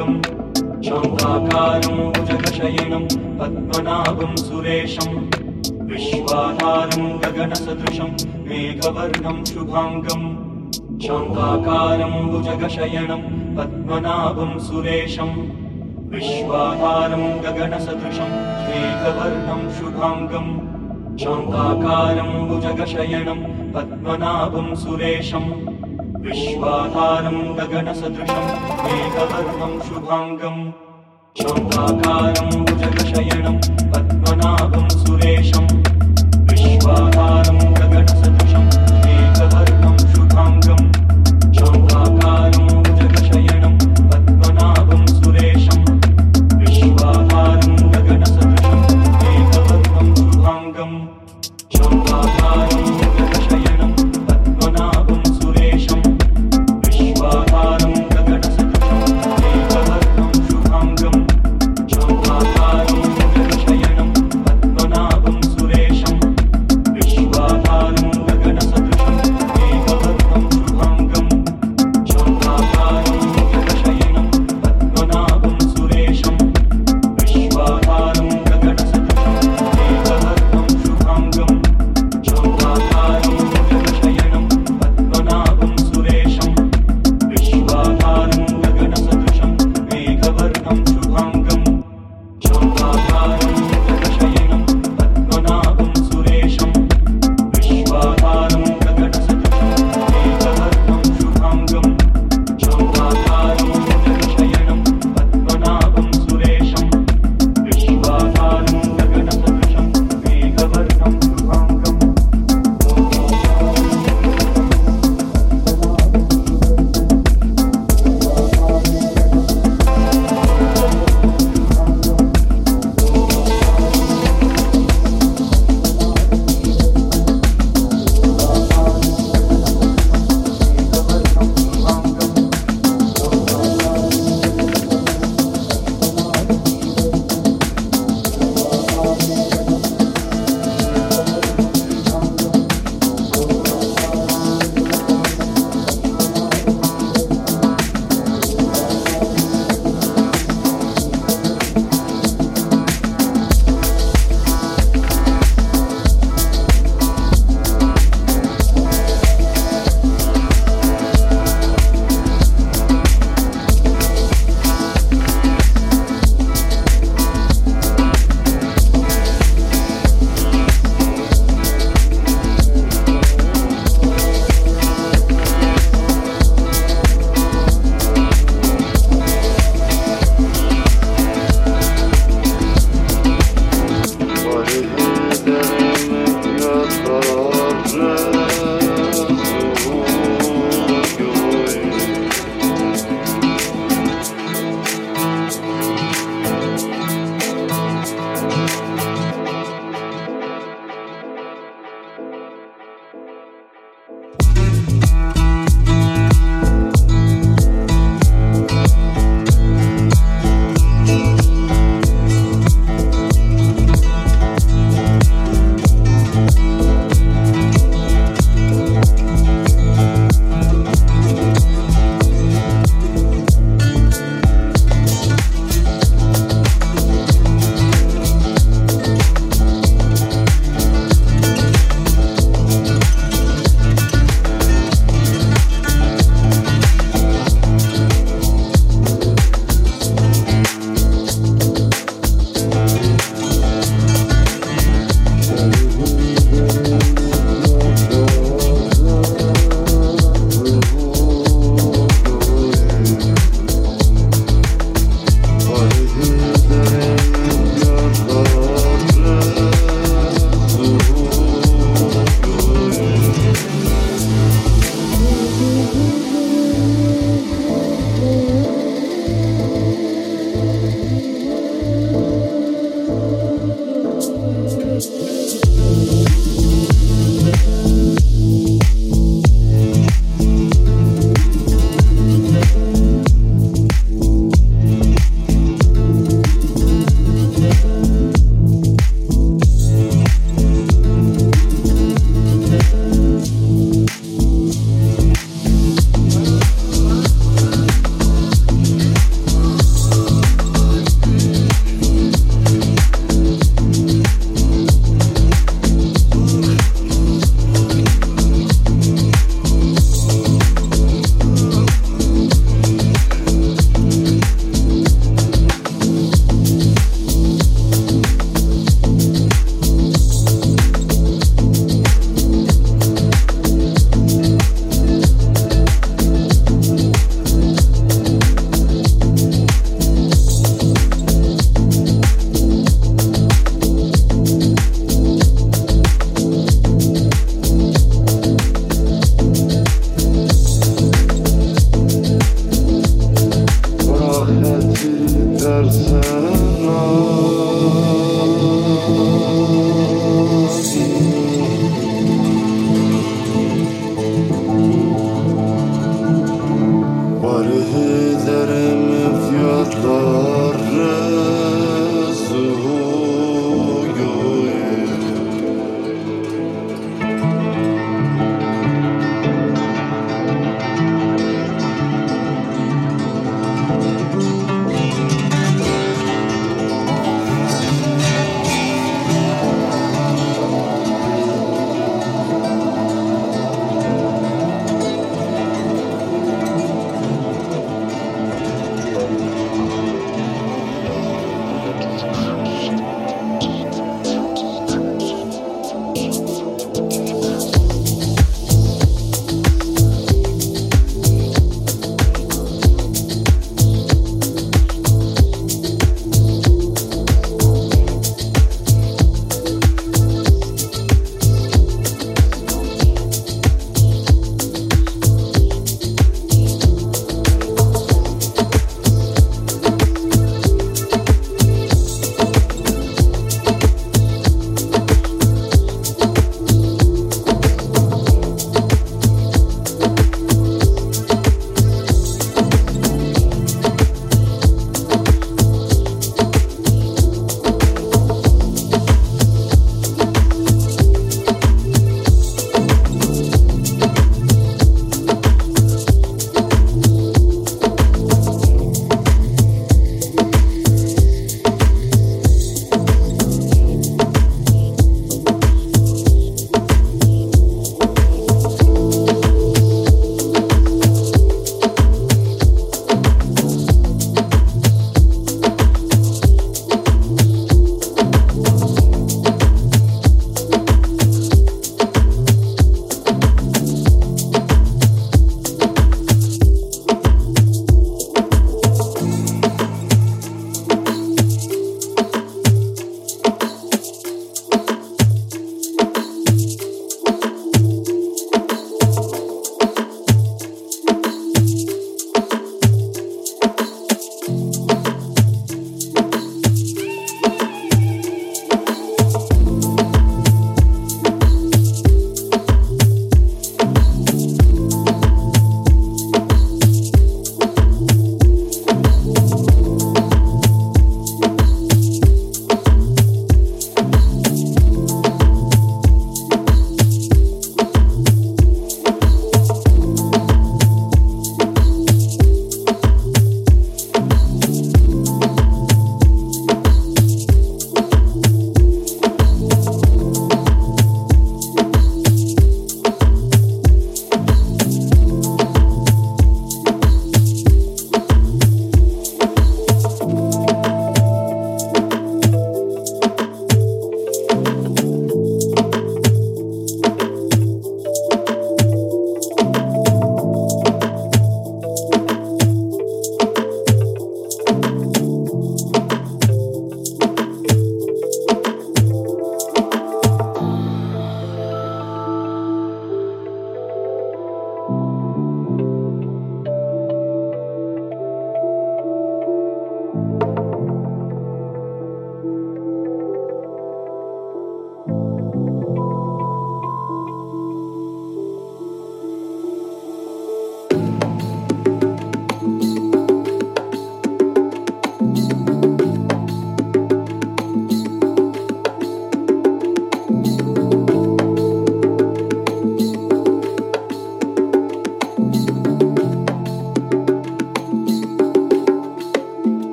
शङ्काकारं भुजगशयनम् सुरेहारु गगणसदृशं वेगवर्णं शुभाङ्गम् शान्ताकारं भुजगशयणम् पद्मनाभं सुरेश विश्वाहारं गगणसदृशं वेगवर्णं शुभाङ्गम् शान्ताकारं भुजगशयणं पद्मनाभं सुरेशम् विश्वाधारम् गगनसदृशम् मेघवर्णम् शुभाङ्गम् शान्ताकारम् भुजगशयनम् पद्मनाभम् सुरेशम्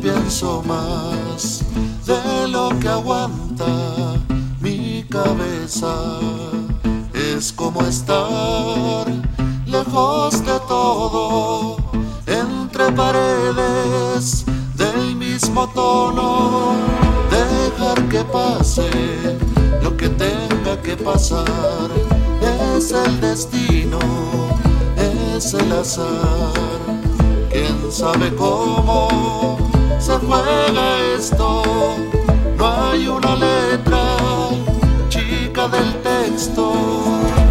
pienso más de lo que aguanta mi cabeza. Es como estar lejos de todo, entre paredes del mismo tono, dejar que pase lo que tenga que pasar. Es el destino, es el azar. ¿Quién sabe cómo se juega esto? No hay una letra chica del texto.